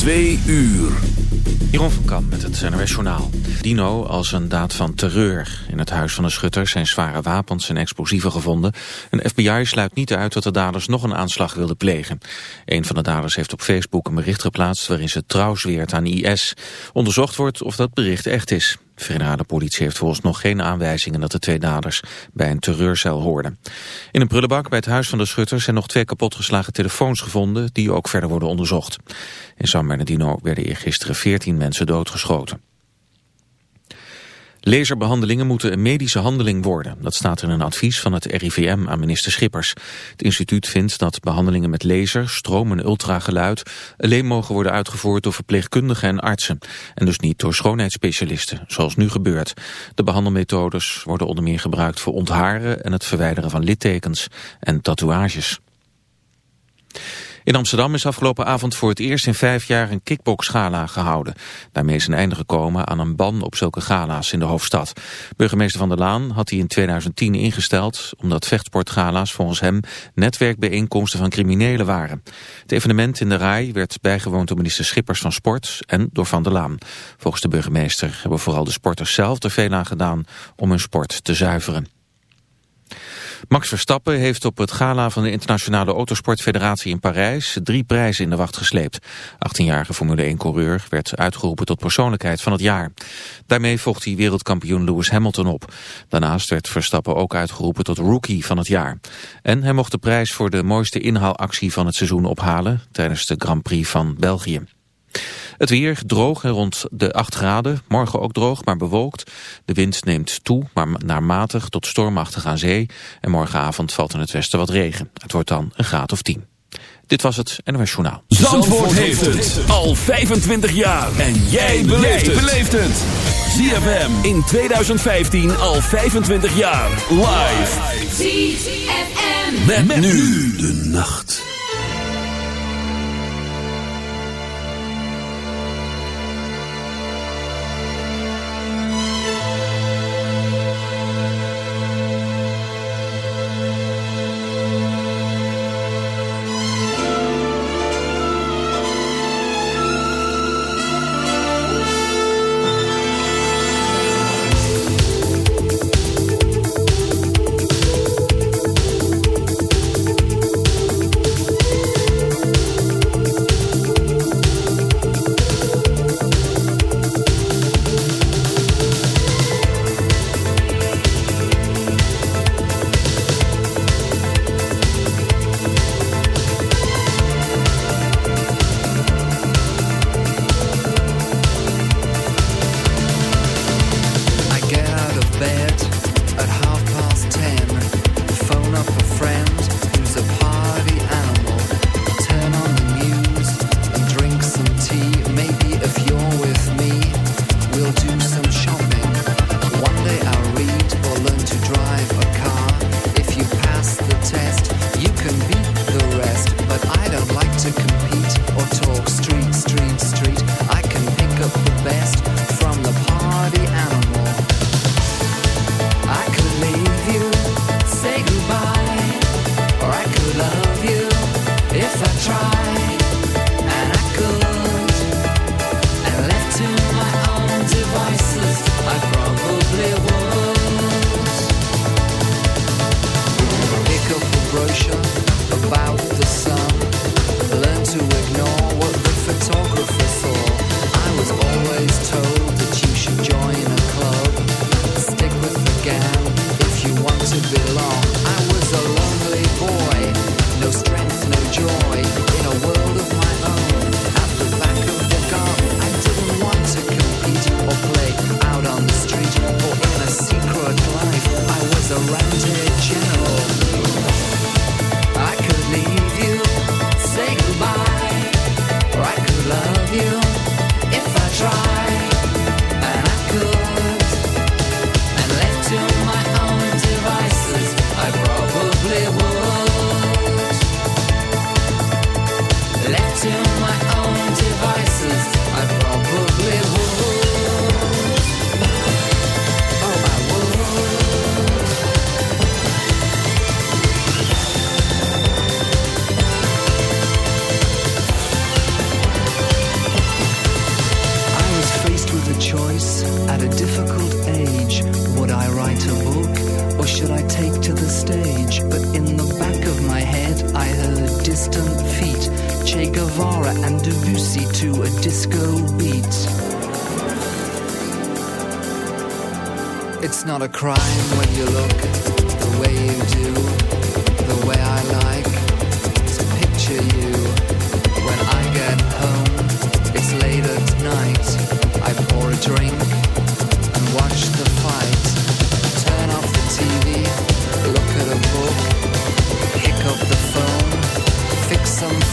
Twee uur. Jeroen van Kamp met het NRS Journaal. Dino als een daad van terreur. In het huis van de schutter zijn zware wapens en explosieven gevonden. Een FBI sluit niet uit dat de daders nog een aanslag wilden plegen. Een van de daders heeft op Facebook een bericht geplaatst... waarin ze trouw zweert aan IS. Onderzocht wordt of dat bericht echt is. De federale politie heeft volgens nog geen aanwijzingen dat de twee daders bij een terreurcel hoorden. In een prullenbak bij het huis van de schutter zijn nog twee kapotgeslagen telefoons gevonden die ook verder worden onderzocht. In San Bernardino werden eergisteren 14 mensen doodgeschoten. Laserbehandelingen moeten een medische handeling worden. Dat staat in een advies van het RIVM aan minister Schippers. Het instituut vindt dat behandelingen met laser, stroom en ultrageluid... alleen mogen worden uitgevoerd door verpleegkundigen en artsen. En dus niet door schoonheidsspecialisten, zoals nu gebeurt. De behandelmethodes worden onder meer gebruikt voor ontharen... en het verwijderen van littekens en tatoeages. In Amsterdam is afgelopen avond voor het eerst in vijf jaar een kickboxgala gehouden. Daarmee is een einde gekomen aan een ban op zulke gala's in de hoofdstad. Burgemeester Van der Laan had die in 2010 ingesteld... omdat vechtsportgala's volgens hem netwerkbijeenkomsten van criminelen waren. Het evenement in de RAI werd bijgewoond door minister Schippers van Sport en door Van der Laan. Volgens de burgemeester hebben vooral de sporters zelf er veel aan gedaan om hun sport te zuiveren. Max Verstappen heeft op het gala van de Internationale Autosportfederatie in Parijs drie prijzen in de wacht gesleept. 18-jarige Formule 1-coureur werd uitgeroepen tot persoonlijkheid van het jaar. Daarmee vocht hij wereldkampioen Lewis Hamilton op. Daarnaast werd Verstappen ook uitgeroepen tot rookie van het jaar. En hij mocht de prijs voor de mooiste inhaalactie van het seizoen ophalen tijdens de Grand Prix van België. Het weer droog en rond de 8 graden. Morgen ook droog, maar bewolkt. De wind neemt toe, maar naar matig tot stormachtig aan zee. En morgenavond valt in het westen wat regen. Het wordt dan een graad of 10. Dit was het NOS Journaal. Zandvoort, Zandvoort heeft het al 25 jaar. En jij beleeft het. ZFM in 2015 al 25 jaar. Live. ZFM. Met, met nu de nacht.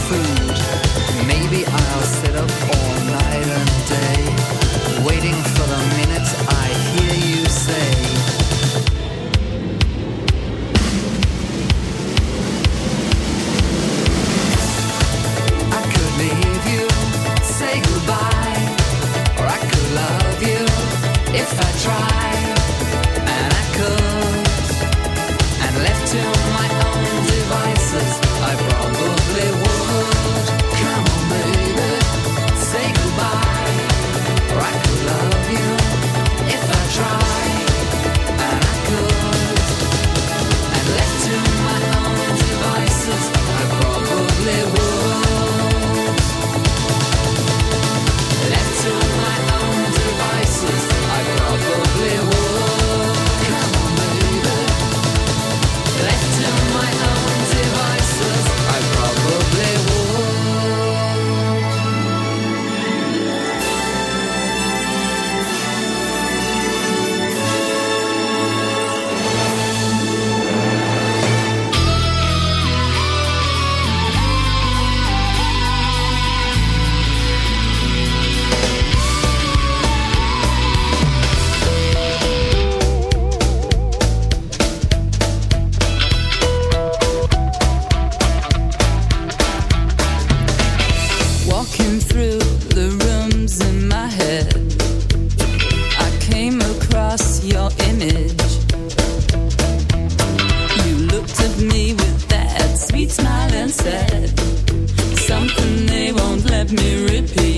Food. Repeat.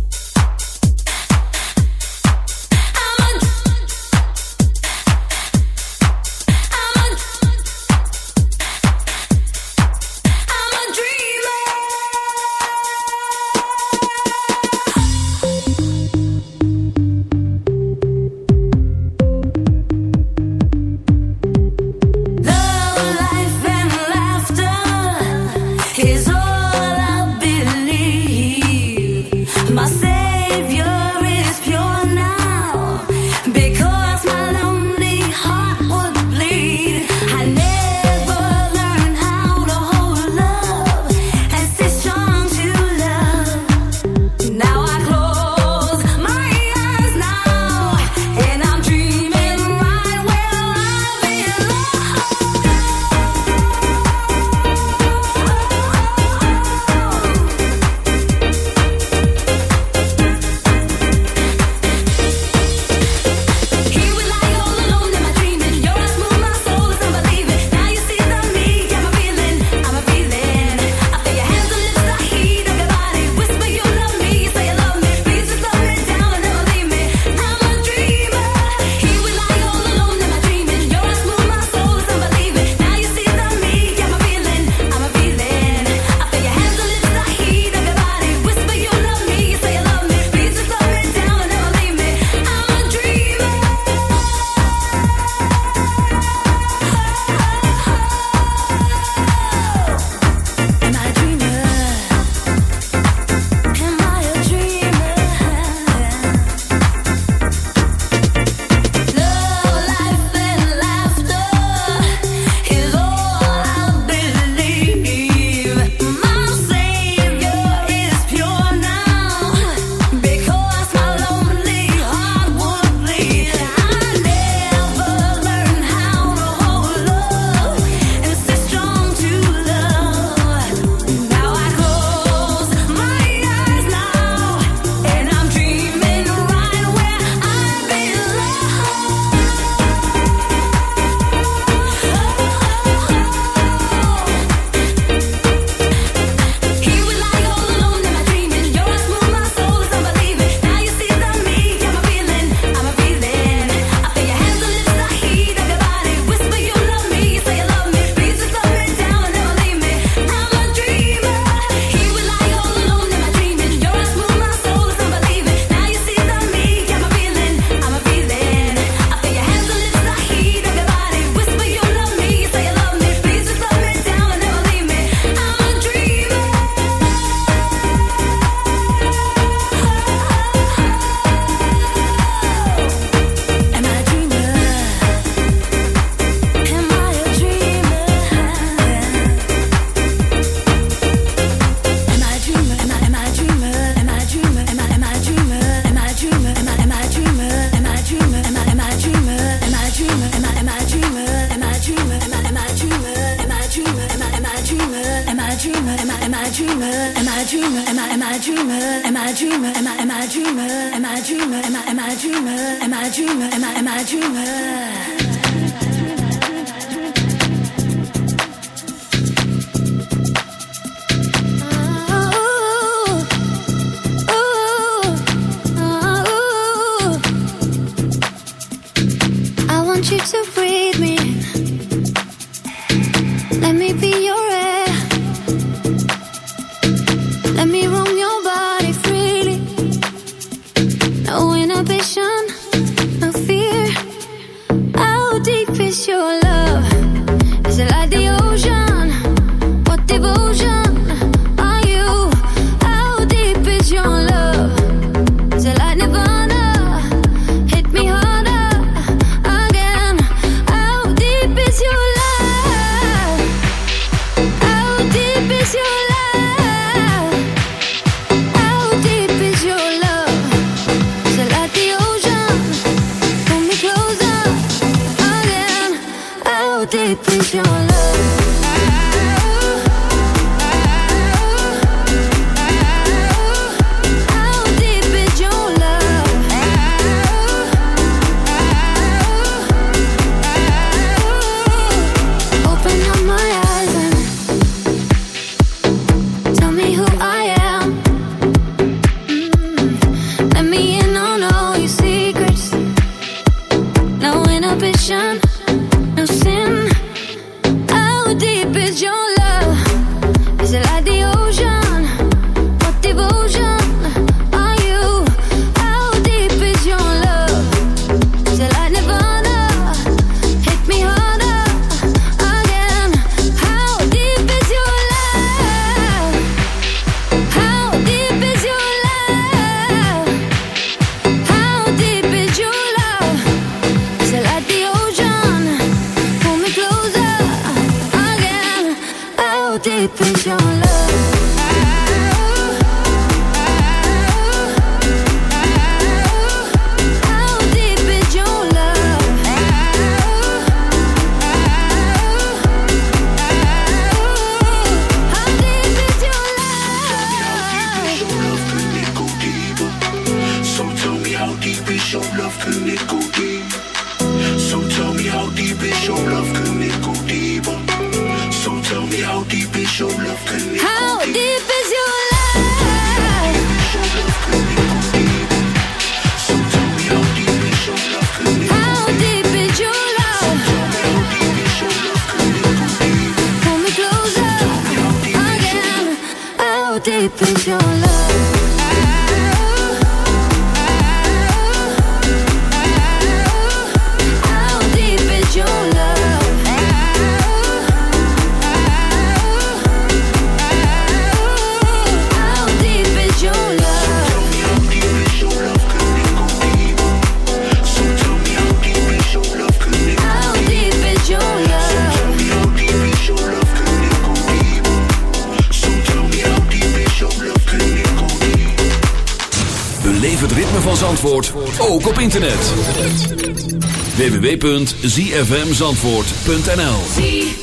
www.zfmzandvoort.nl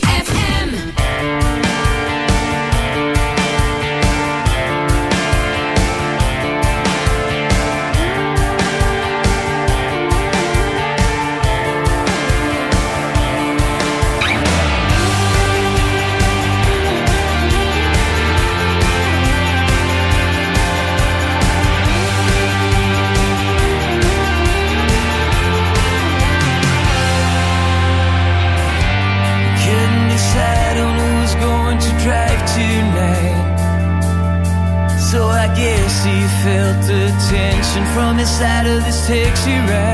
she read.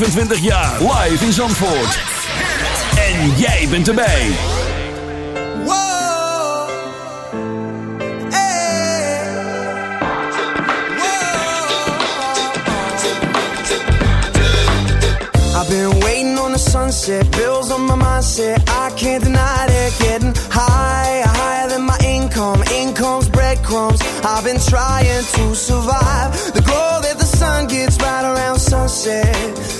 25 jaar. Live in Zandvoort. En jij bent erbij. I've been waiting on the sunset, bills on my mindset. I can't deny it, getting higher, higher than my income. Income's breadcrumbs. I've been trying to survive. The glow that the sun gets right around sunset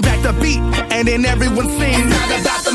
bring back the beat, and then everyone sings.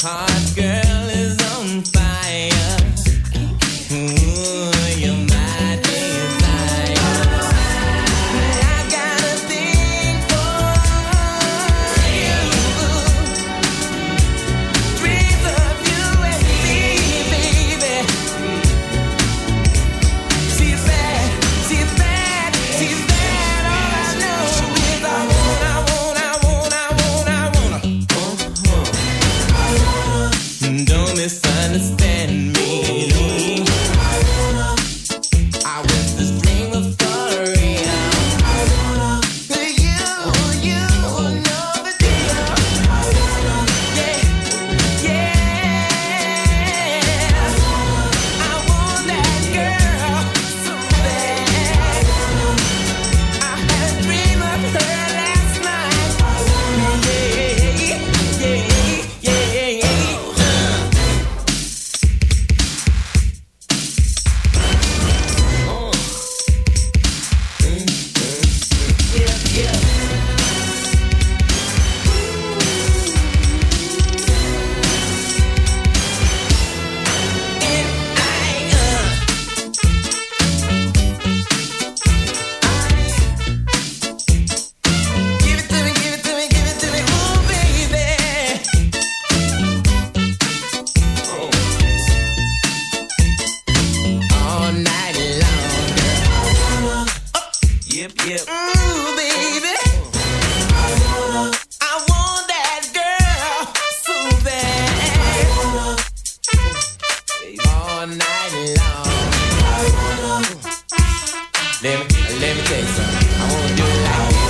time. Let me, let me tell you something. I won't do it like.